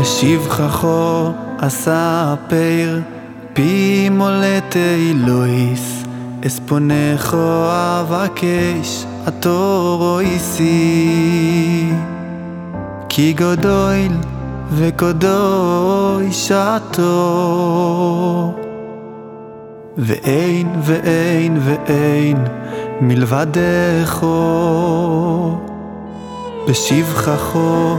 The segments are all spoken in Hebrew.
בשבחכו אספר פי מולט אלוהיס. אספונכו אבקש התורו איסי כי גדול וקדוי שעתו ואין ואין ואין מלבדךו. בשבחכו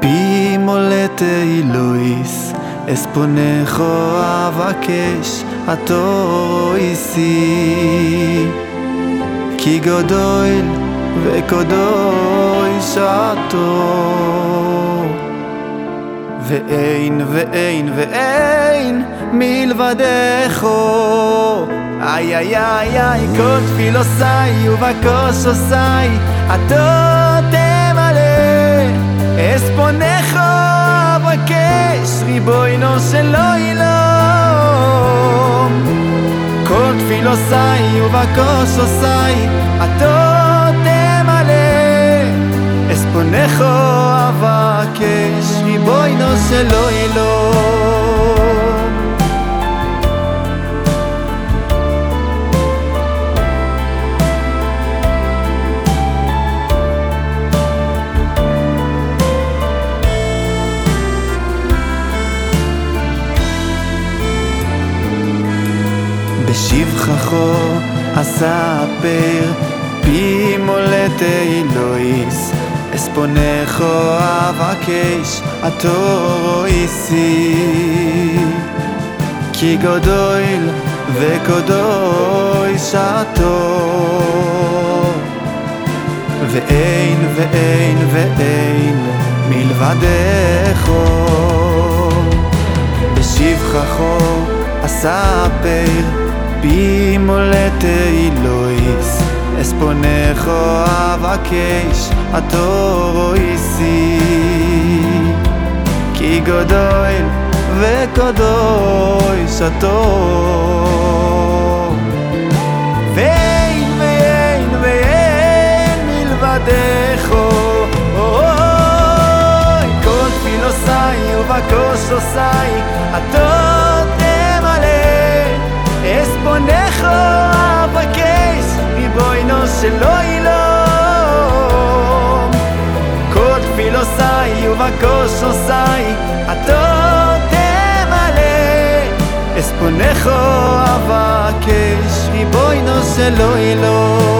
פי מולט אלוהיס אספונכו אבקש התורו איסי. כי גדול וקדוי שעתו. ואין ואין ואין מלבדךו. איי איי איי כל תפילוסי ובקושוסי עתו תמלא אס ponejo a que sri boy no se lo y lo Cold filosai u va coso sai a to te a que no בשבחכו אספר פי מולט אלוהיס אספונךו אבקש התורו איסי. כי גדול וקדוי שעתו. ואין ואין ואין מלבדךו בשבחכו אספר בי מולט אלוהיס אספונךו אבקש התורו איסי כי גדול וקדוש התור ואין ואין ואין מלבדךו כל תפילוסי ובקושוסי התור תמלא bonecho a pakes mi אילום. no תפילוסי lo ilo cod filo sai u va coso sai a to es no ilo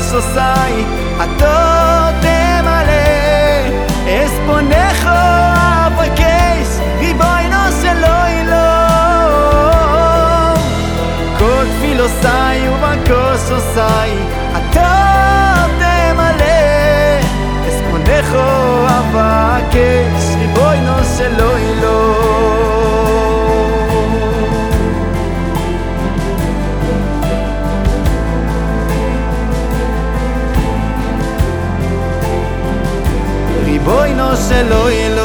so sai a to te male es ponejo apakes vi boy no se lo y lo kot filo sai u va ko so sai a to te male es ponejo Hallelujah.